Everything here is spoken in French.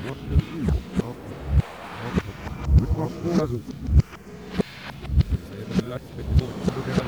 Hop. Hop.